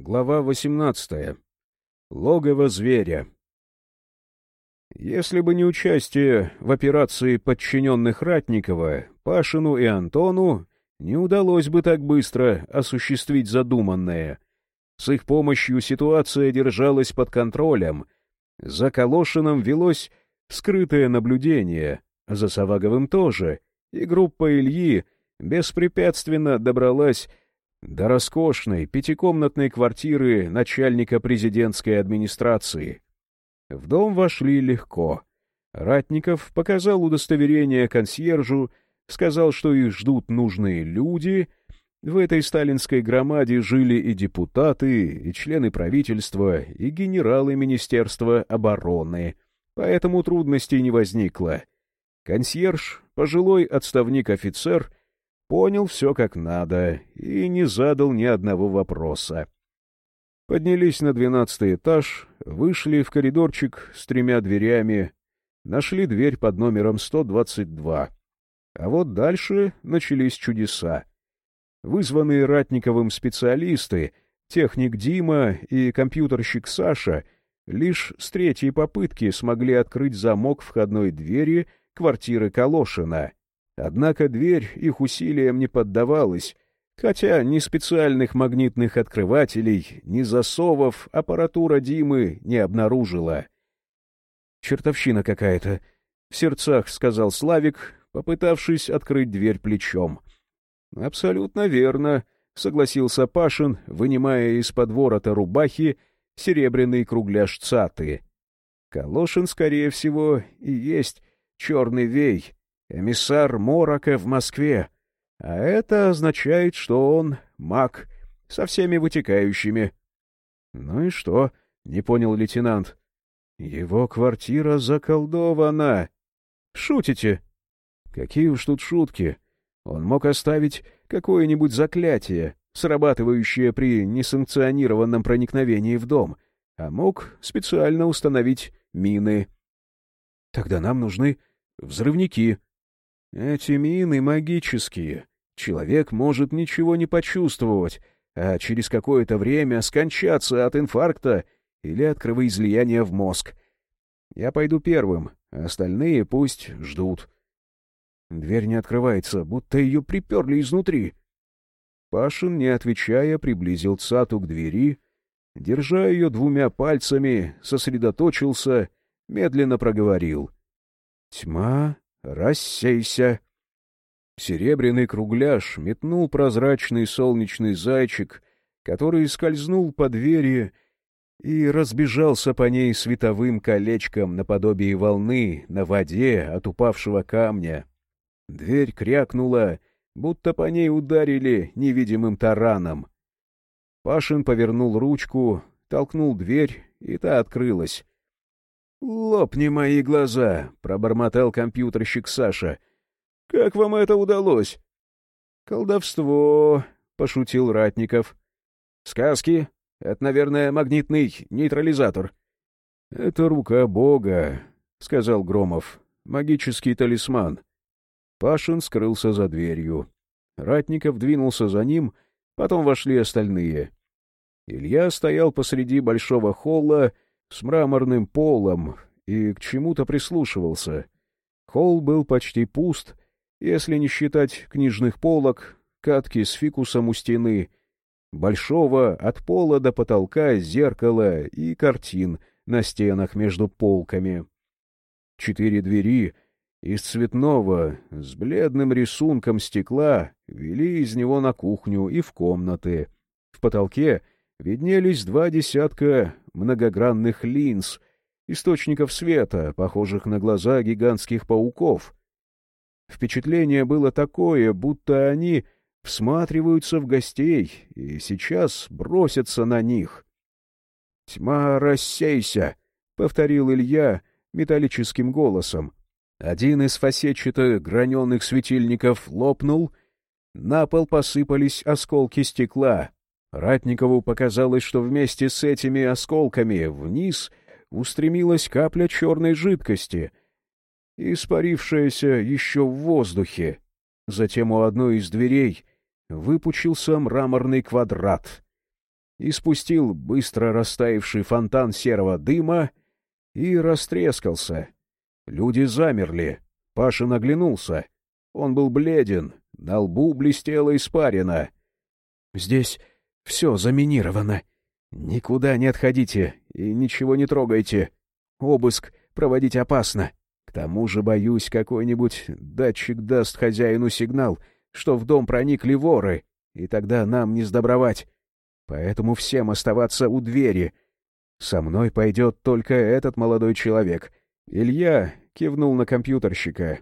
Глава 18. Логово зверя. Если бы не участие в операции подчиненных Ратникова, Пашину и Антону не удалось бы так быстро осуществить задуманное. С их помощью ситуация держалась под контролем. За Калошином велось скрытое наблюдение, за Саваговым тоже, и группа Ильи беспрепятственно добралась до роскошной пятикомнатной квартиры начальника президентской администрации. В дом вошли легко. Ратников показал удостоверение консьержу, сказал, что их ждут нужные люди. В этой сталинской громаде жили и депутаты, и члены правительства, и генералы Министерства обороны, поэтому трудностей не возникло. Консьерж, пожилой отставник-офицер — понял все как надо и не задал ни одного вопроса. Поднялись на двенадцатый этаж, вышли в коридорчик с тремя дверями, нашли дверь под номером 122. А вот дальше начались чудеса. Вызванные Ратниковым специалисты, техник Дима и компьютерщик Саша, лишь с третьей попытки смогли открыть замок входной двери квартиры Калошина — Однако дверь их усилиям не поддавалась, хотя ни специальных магнитных открывателей, ни засовов аппаратура Димы не обнаружила. «Чертовщина какая-то», — в сердцах сказал Славик, попытавшись открыть дверь плечом. «Абсолютно верно», — согласился Пашин, вынимая из-под ворота рубахи серебряный кругляш цаты. «Калошин, скорее всего, и есть черный вей» эмиссар Морока в Москве, а это означает, что он маг со всеми вытекающими. — Ну и что? — не понял лейтенант. — Его квартира заколдована. — Шутите? — Какие уж тут шутки. Он мог оставить какое-нибудь заклятие, срабатывающее при несанкционированном проникновении в дом, а мог специально установить мины. — Тогда нам нужны взрывники, эти мины магические. Человек может ничего не почувствовать, а через какое-то время скончаться от инфаркта или от кровоизлияния в мозг. Я пойду первым, а остальные пусть ждут. Дверь не открывается, будто ее приперли изнутри. Пашин, не отвечая, приблизил Цату к двери, держа ее двумя пальцами, сосредоточился, медленно проговорил. Тьма Рассейся!» Серебряный кругляш метнул прозрачный солнечный зайчик, который скользнул по двери и разбежался по ней световым колечком наподобие волны на воде от упавшего камня. Дверь крякнула, будто по ней ударили невидимым тараном. Пашин повернул ручку, толкнул дверь, и та открылась. «Лопни мои глаза!» — пробормотал компьютерщик Саша. «Как вам это удалось?» «Колдовство!» — пошутил Ратников. «Сказки? Это, наверное, магнитный нейтрализатор». «Это рука Бога», — сказал Громов. «Магический талисман». Пашин скрылся за дверью. Ратников двинулся за ним, потом вошли остальные. Илья стоял посреди большого холла, с мраморным полом и к чему-то прислушивался. Холл был почти пуст, если не считать книжных полок, катки с фикусом у стены, большого от пола до потолка зеркала и картин на стенах между полками. Четыре двери из цветного, с бледным рисунком стекла, вели из него на кухню и в комнаты. В потолке виднелись два десятка многогранных линз, источников света, похожих на глаза гигантских пауков. Впечатление было такое, будто они всматриваются в гостей и сейчас бросятся на них. «Тьма, рассейся!» — повторил Илья металлическим голосом. Один из фасетчатых граненых светильников лопнул, на пол посыпались осколки стекла, Ратникову показалось, что вместе с этими осколками вниз устремилась капля черной жидкости, испарившаяся еще в воздухе. Затем у одной из дверей выпучился мраморный квадрат. и спустил быстро растаявший фонтан серого дыма и растрескался. Люди замерли. Паша наглянулся. Он был бледен, на лбу блестела испарина. — Здесь все заминировано. Никуда не отходите и ничего не трогайте. Обыск проводить опасно. К тому же, боюсь, какой-нибудь датчик даст хозяину сигнал, что в дом проникли воры, и тогда нам не сдобровать. Поэтому всем оставаться у двери. Со мной пойдет только этот молодой человек. Илья кивнул на компьютерщика.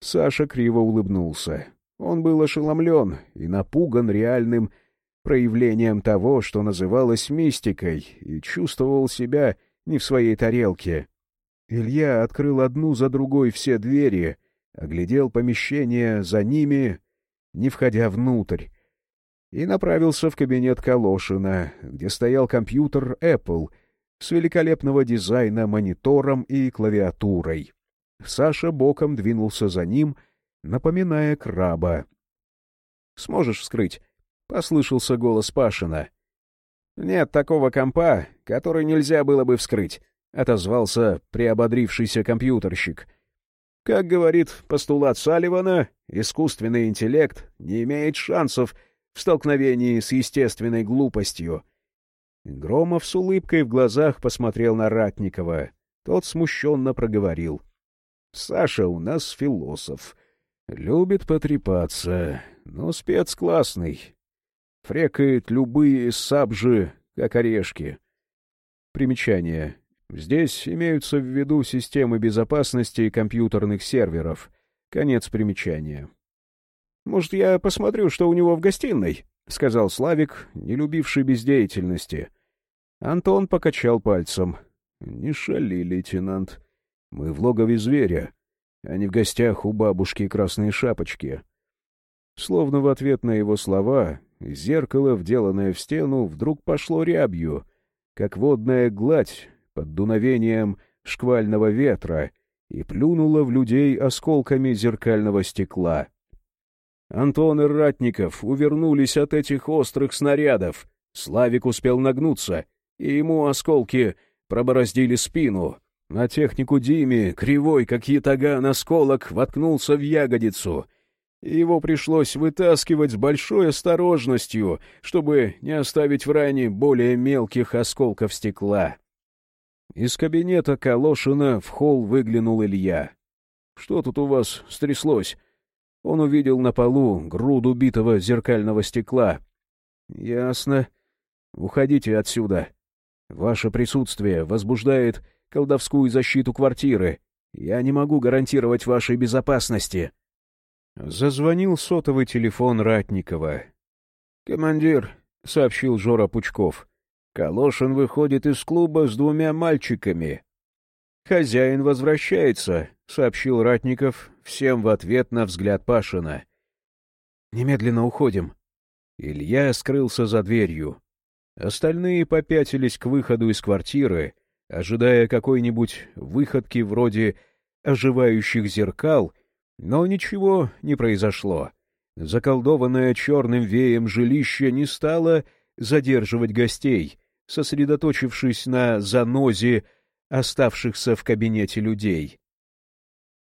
Саша криво улыбнулся. Он был ошеломлен и напуган реальным проявлением того, что называлось мистикой, и чувствовал себя не в своей тарелке. Илья открыл одну за другой все двери, оглядел помещение за ними, не входя внутрь, и направился в кабинет Калошина, где стоял компьютер Apple с великолепного дизайна монитором и клавиатурой. Саша боком двинулся за ним, напоминая краба. «Сможешь вскрыть?» — послышался голос Пашина. «Нет такого компа, который нельзя было бы вскрыть», — отозвался приободрившийся компьютерщик. «Как говорит постулат Салливана, искусственный интеллект не имеет шансов в столкновении с естественной глупостью». Громов с улыбкой в глазах посмотрел на Ратникова. Тот смущенно проговорил. «Саша у нас философ. Любит потрепаться, но спец классный. Фрекает любые сабжи, как орешки. Примечание. Здесь имеются в виду системы безопасности компьютерных серверов. Конец примечания. «Может, я посмотрю, что у него в гостиной?» — сказал Славик, не любивший бездеятельности. Антон покачал пальцем. «Не шали, лейтенант. Мы в логове зверя, а не в гостях у бабушки Красной Шапочки». Словно в ответ на его слова, зеркало, вделанное в стену, вдруг пошло рябью, как водная гладь под дуновением шквального ветра, и плюнуло в людей осколками зеркального стекла. Антон и Ратников увернулись от этих острых снарядов. Славик успел нагнуться, и ему осколки пробороздили спину. На технику Диме, кривой, как ятаган, осколок воткнулся в ягодицу. Его пришлось вытаскивать с большой осторожностью, чтобы не оставить в ране более мелких осколков стекла. Из кабинета Калошина в холл выглянул Илья. — Что тут у вас стряслось? Он увидел на полу груду битого зеркального стекла. — Ясно. Уходите отсюда. Ваше присутствие возбуждает колдовскую защиту квартиры. Я не могу гарантировать вашей безопасности. Зазвонил сотовый телефон Ратникова. — Командир, — сообщил Жора Пучков, — Калошин выходит из клуба с двумя мальчиками. — Хозяин возвращается, — сообщил Ратников, всем в ответ на взгляд Пашина. — Немедленно уходим. Илья скрылся за дверью. Остальные попятились к выходу из квартиры, ожидая какой-нибудь выходки вроде оживающих зеркал, но ничего не произошло. Заколдованное черным веем жилище не стало задерживать гостей, сосредоточившись на занозе оставшихся в кабинете людей.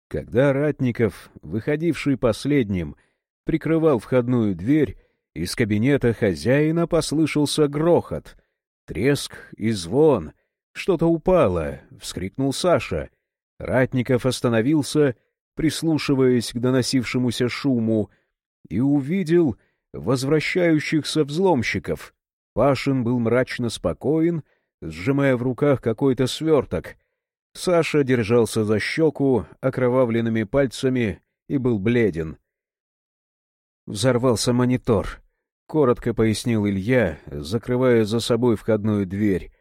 Когда Ратников, выходивший последним, прикрывал входную дверь, из кабинета хозяина послышался грохот, треск и звон. Что-то упало, — вскрикнул Саша. Ратников остановился, прислушиваясь к доносившемуся шуму, и увидел возвращающихся взломщиков. Пашин был мрачно спокоен, сжимая в руках какой-то сверток — Саша держался за щеку окровавленными пальцами и был бледен. «Взорвался монитор», — коротко пояснил Илья, закрывая за собой входную дверь.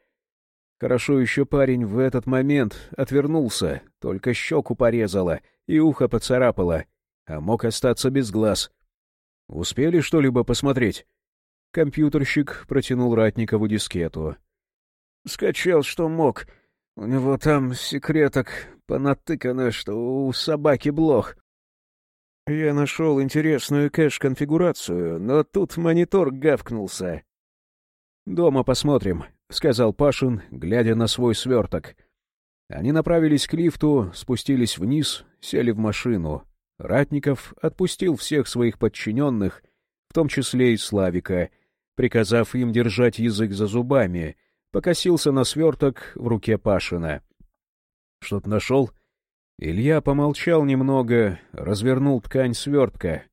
Хорошо еще парень в этот момент отвернулся, только щеку порезало и ухо поцарапало, а мог остаться без глаз. «Успели что-либо посмотреть?» Компьютерщик протянул Ратникову дискету. «Скачал, что мог», у него там секреток понатыкано, что у собаки блох. Я нашел интересную кэш-конфигурацию, но тут монитор гавкнулся. «Дома посмотрим», — сказал Пашин, глядя на свой сверток. Они направились к лифту, спустились вниз, сели в машину. Ратников отпустил всех своих подчиненных, в том числе и Славика, приказав им держать язык за зубами, покосился на сверток в руке Пашина. «Что-то нашел?» Илья помолчал немного, развернул ткань свертка.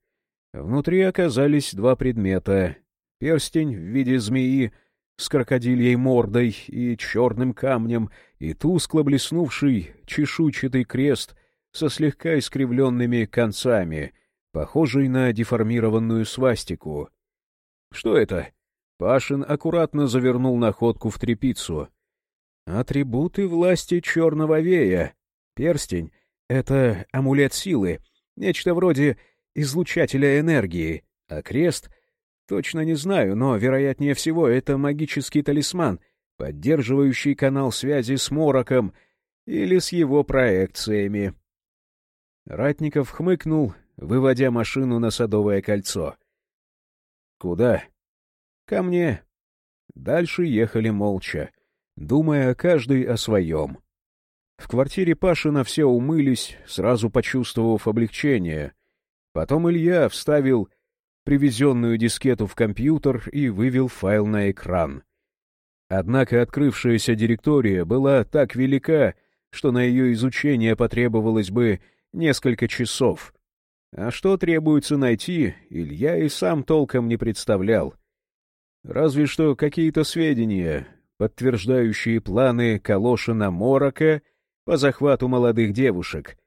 Внутри оказались два предмета. Перстень в виде змеи с крокодильей мордой и черным камнем, и тускло блеснувший чешуйчатый крест со слегка искривленными концами, похожий на деформированную свастику. «Что это?» Пашин аккуратно завернул находку в тряпицу. «Атрибуты власти черного вея. Перстень — это амулет силы, нечто вроде излучателя энергии, а крест — точно не знаю, но, вероятнее всего, это магический талисман, поддерживающий канал связи с Мороком или с его проекциями». Ратников хмыкнул, выводя машину на Садовое кольцо. «Куда?» «Ко мне». Дальше ехали молча, думая каждый о своем. В квартире Пашина все умылись, сразу почувствовав облегчение. Потом Илья вставил привезенную дискету в компьютер и вывел файл на экран. Однако открывшаяся директория была так велика, что на ее изучение потребовалось бы несколько часов. А что требуется найти, Илья и сам толком не представлял. Разве что какие-то сведения, подтверждающие планы Калошина-Морока по захвату молодых девушек.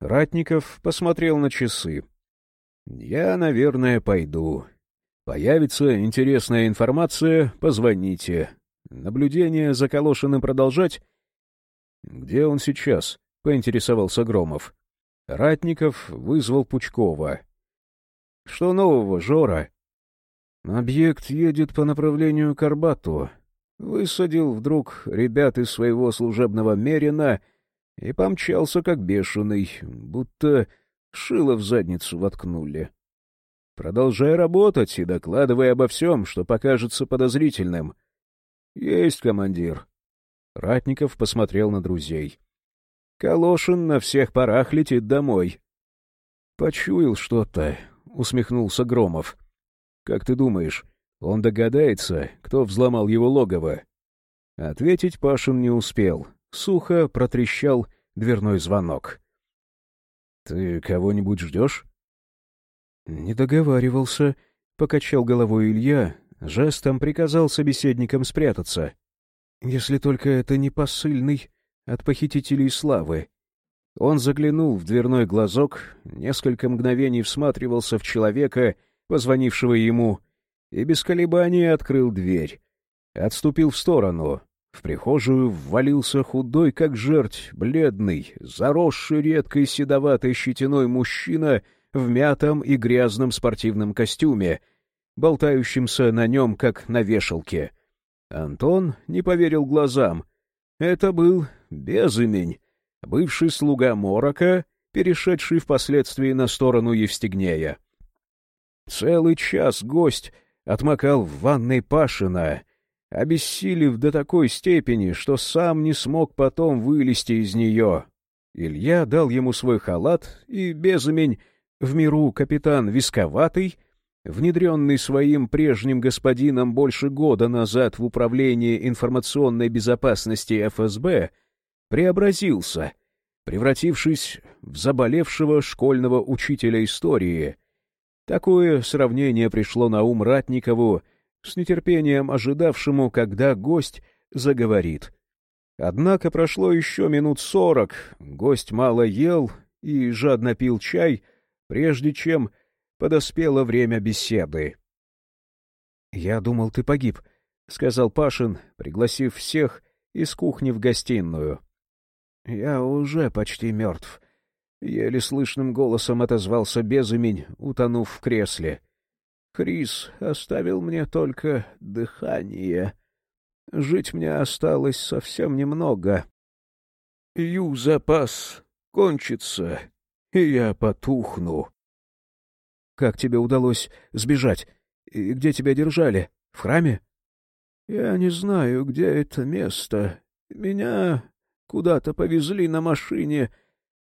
Ратников посмотрел на часы. «Я, наверное, пойду. Появится интересная информация, позвоните. Наблюдение за Калошиным продолжать?» «Где он сейчас?» — поинтересовался Громов. Ратников вызвал Пучкова. — Что нового, Жора? — Объект едет по направлению к Арбату. Высадил вдруг ребят из своего служебного мерина и помчался как бешеный, будто шило в задницу воткнули. Продолжай работать и докладывай обо всем, что покажется подозрительным. — Есть, командир. Ратников посмотрел на друзей. Калошин на всех парах летит домой. — Почуял что-то, — усмехнулся Громов. — Как ты думаешь, он догадается, кто взломал его логово? Ответить Пашин не успел. Сухо протрещал дверной звонок. — Ты кого-нибудь ждешь? — Не договаривался, — покачал головой Илья, жестом приказал собеседникам спрятаться. — Если только это не посыльный от похитителей славы. Он заглянул в дверной глазок, несколько мгновений всматривался в человека, позвонившего ему, и без колебаний открыл дверь. Отступил в сторону. В прихожую ввалился худой, как жерть, бледный, заросший редкой седоватой щетиной мужчина в мятом и грязном спортивном костюме, болтающимся на нем, как на вешалке. Антон не поверил глазам. Это был Безымень, бывший слуга Морока, перешедший впоследствии на сторону Евстигнея. Целый час гость отмокал в ванной Пашина, обессилев до такой степени, что сам не смог потом вылезти из нее. Илья дал ему свой халат, и Безымень, в миру капитан Висковатый, внедренный своим прежним господином больше года назад в Управление информационной безопасности ФСБ, преобразился, превратившись в заболевшего школьного учителя истории. Такое сравнение пришло на ум Ратникову, с нетерпением ожидавшему, когда гость заговорит. Однако прошло еще минут сорок, гость мало ел и жадно пил чай, прежде чем подоспело время беседы. — Я думал, ты погиб, — сказал Пашин, пригласив всех из кухни в гостиную. «Я уже почти мертв», — еле слышным голосом отозвался Безымень, утонув в кресле. «Крис оставил мне только дыхание. Жить мне осталось совсем немного. Ю-запас кончится, и я потухну». «Как тебе удалось сбежать? И где тебя держали? В храме?» Я не знаю, где это место. Меня куда-то повезли на машине.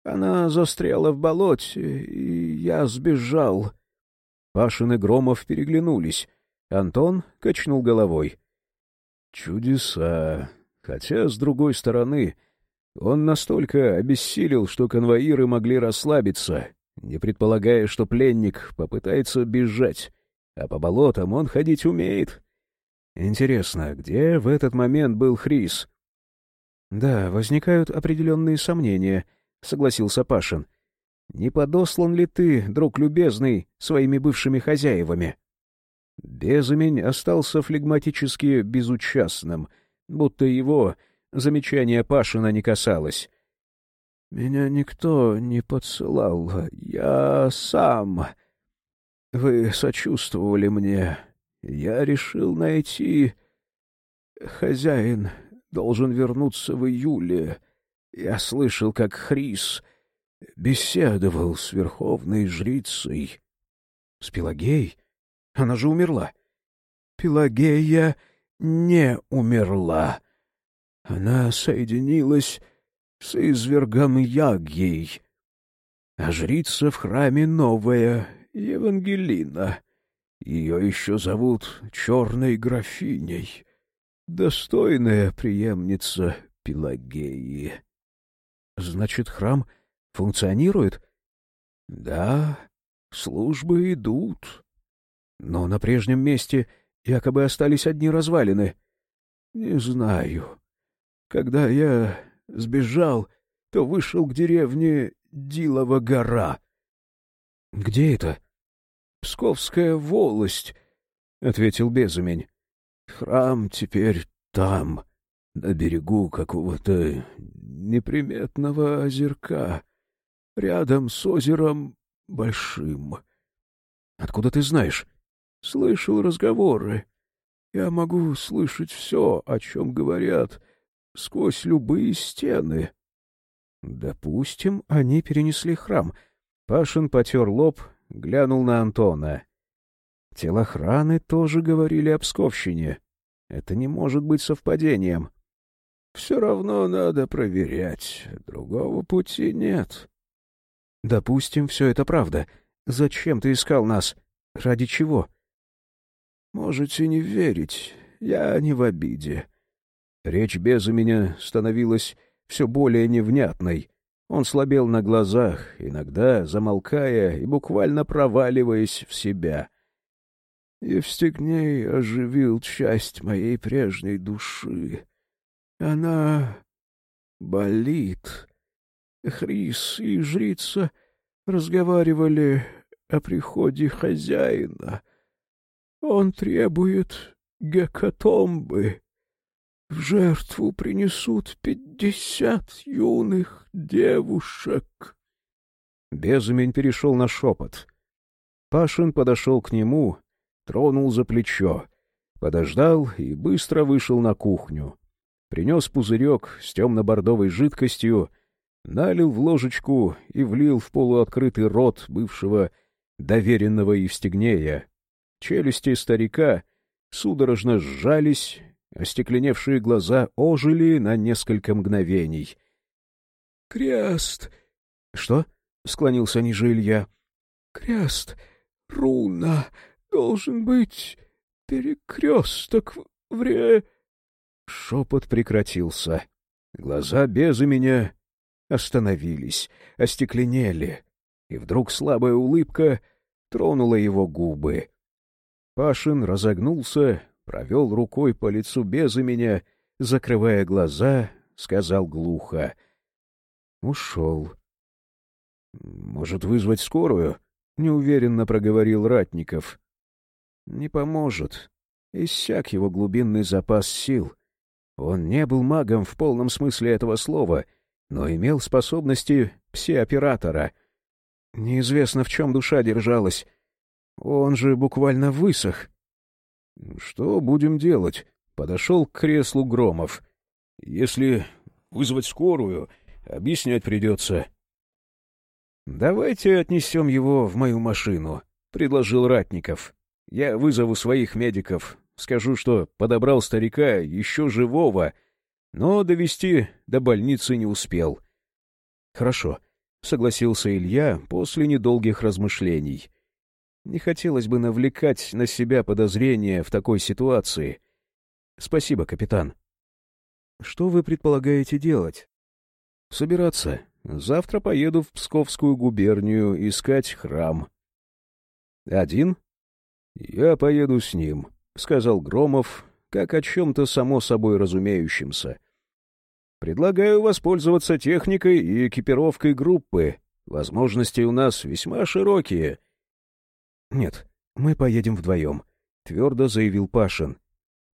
Она застряла в болоте, и я сбежал. Пашин и Громов переглянулись. Антон качнул головой. Чудеса. Хотя, с другой стороны, он настолько обессилел, что конвоиры могли расслабиться, не предполагая, что пленник попытается бежать, а по болотам он ходить умеет. Интересно, где в этот момент был Хрис? — Да, возникают определенные сомнения, — согласился Пашин. — Не подослан ли ты, друг любезный, своими бывшими хозяевами? Безымень остался флегматически безучастным, будто его замечание Пашина не касалось. — Меня никто не подсылал, я сам. Вы сочувствовали мне, я решил найти... Хозяин должен вернуться в июле. Я слышал, как Хрис беседовал с верховной жрицей. — С Пелагеей? Она же умерла. — Пелагея не умерла. Она соединилась с извергом Ягьей. А жрица в храме новая, Евангелина — ее еще зовут Черной графиней. Достойная преемница Пелагеи. Значит, храм функционирует? Да, службы идут. Но на прежнем месте якобы остались одни развалины. Не знаю. Когда я сбежал, то вышел к деревне Дилова гора. Где это? Псковская волость, — ответил Безумень. — Храм теперь там, на берегу какого-то неприметного озерка, рядом с озером Большим. — Откуда ты знаешь? — Слышал разговоры. Я могу слышать все, о чем говорят, сквозь любые стены. Допустим, они перенесли храм. Пашин потер лоб глянул на Антона. Телохраны тоже говорили о Псковщине. Это не может быть совпадением. Все равно надо проверять. Другого пути нет. Допустим, все это правда. Зачем ты искал нас? Ради чего? Можете не верить. Я не в обиде. Речь без меня становилась все более невнятной. Он слабел на глазах, иногда замолкая и буквально проваливаясь в себя. Евстигней оживил часть моей прежней души. Она болит. Хрис и жрица разговаривали о приходе хозяина. Он требует гекатомбы. В жертву принесут пятьдесят юных девушек. Безумень перешел на шепот. Пашин подошел к нему, тронул за плечо, подождал и быстро вышел на кухню. Принес пузырек с темно-бордовой жидкостью, налил в ложечку и влил в полуоткрытый рот бывшего доверенного Евстигнея. Челюсти старика судорожно сжались, Остекленевшие глаза ожили на несколько мгновений. — Крест! — Что? — склонился ниже Илья. — Крест! Руна! Должен быть перекресток вре... Шепот прекратился. Глаза без меня остановились, остекленели, и вдруг слабая улыбка тронула его губы. Пашин разогнулся, провел рукой по лицу без меня, закрывая глаза, сказал глухо. Ушел. «Может, вызвать скорую?» — неуверенно проговорил Ратников. «Не поможет. Иссяк его глубинный запас сил. Он не был магом в полном смысле этого слова, но имел способности пси-оператора. Неизвестно, в чем душа держалась. Он же буквально высох. «Что будем делать?» — подошел к креслу Громов. «Если вызвать скорую, объяснять придется». «Давайте отнесем его в мою машину», — предложил Ратников. «Я вызову своих медиков. Скажу, что подобрал старика, еще живого, но довести до больницы не успел. — Хорошо, — согласился Илья после недолгих размышлений. Не хотелось бы навлекать на себя подозрения в такой ситуации. Спасибо, капитан. Что вы предполагаете делать? Собираться. Завтра поеду в Псковскую губернию искать храм. Один? Я поеду с ним, — сказал Громов, как о чем-то само собой разумеющемся. Предлагаю воспользоваться техникой и экипировкой группы. Возможности у нас весьма широкие. Нет, мы поедем вдвоем, — твердо заявил Пашин.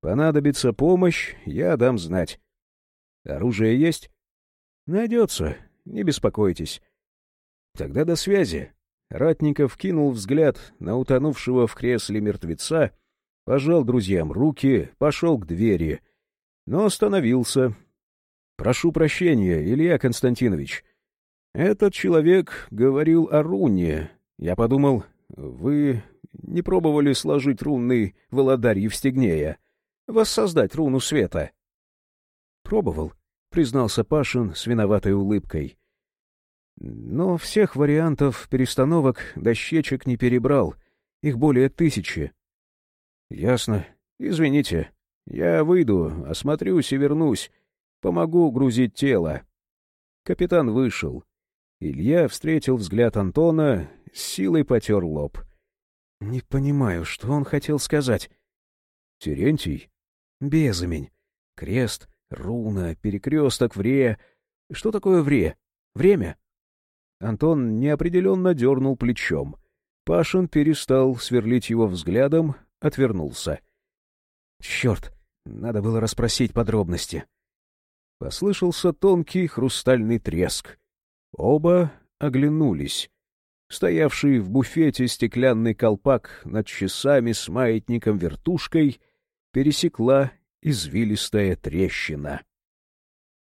Понадобится помощь, я дам знать. Оружие есть? Найдется, не беспокойтесь. Тогда до связи. Ратников кинул взгляд на утонувшего в кресле мертвеца, пожал друзьям руки, пошел к двери, но остановился. «Прошу прощения, Илья Константинович. Этот человек говорил о руне. Я подумал, вы не пробовали сложить рунный володарь Евстигнея, воссоздать руну света?» «Пробовал», — признался Пашин с виноватой улыбкой. «Но всех вариантов перестановок дощечек не перебрал. Их более тысячи». «Ясно. Извините. Я выйду, осмотрюсь и вернусь. Помогу грузить тело». Капитан вышел. Илья встретил взгляд Антона, с силой потер лоб. «Не понимаю, что он хотел сказать». «Терентий?» «Безымень. Крест, Руна, перекресток, вре. Что такое вре? Время? Антон неопределенно дернул плечом. Пашин перестал сверлить его взглядом, отвернулся. Черт, надо было расспросить подробности. Послышался тонкий хрустальный треск. Оба оглянулись. Стоявший в буфете стеклянный колпак над часами с маятником-вертушкой пересекла извилистая трещина.